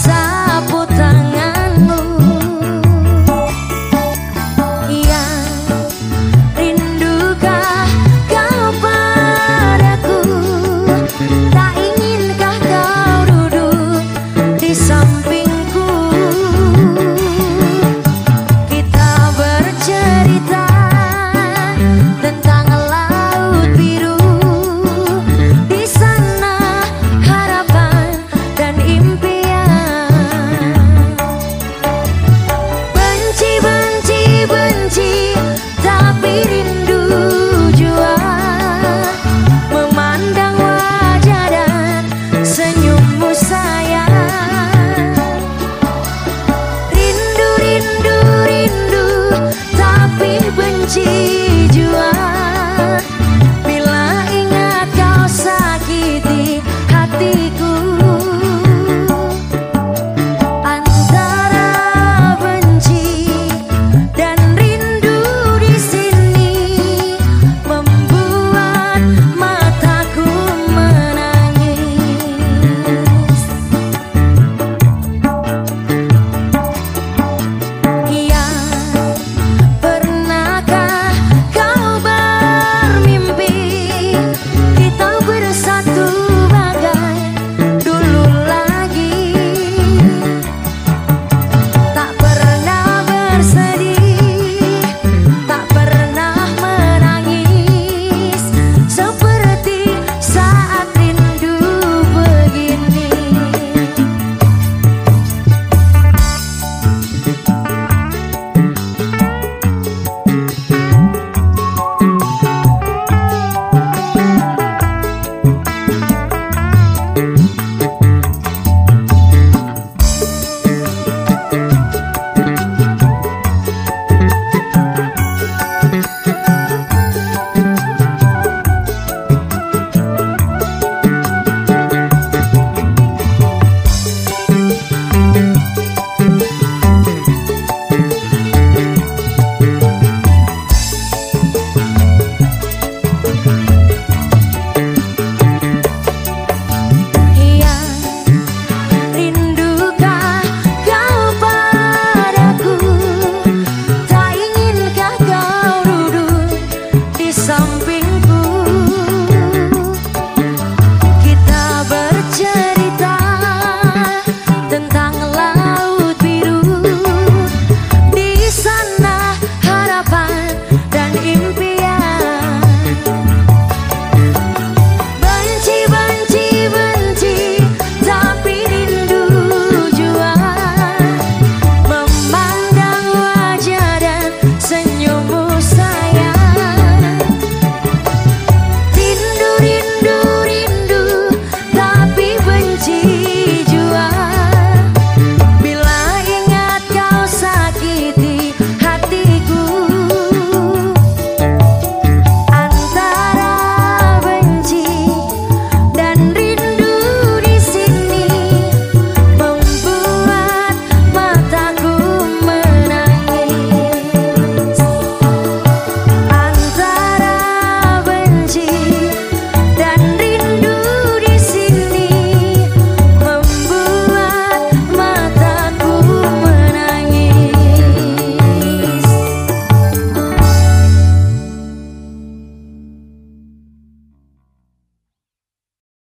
outside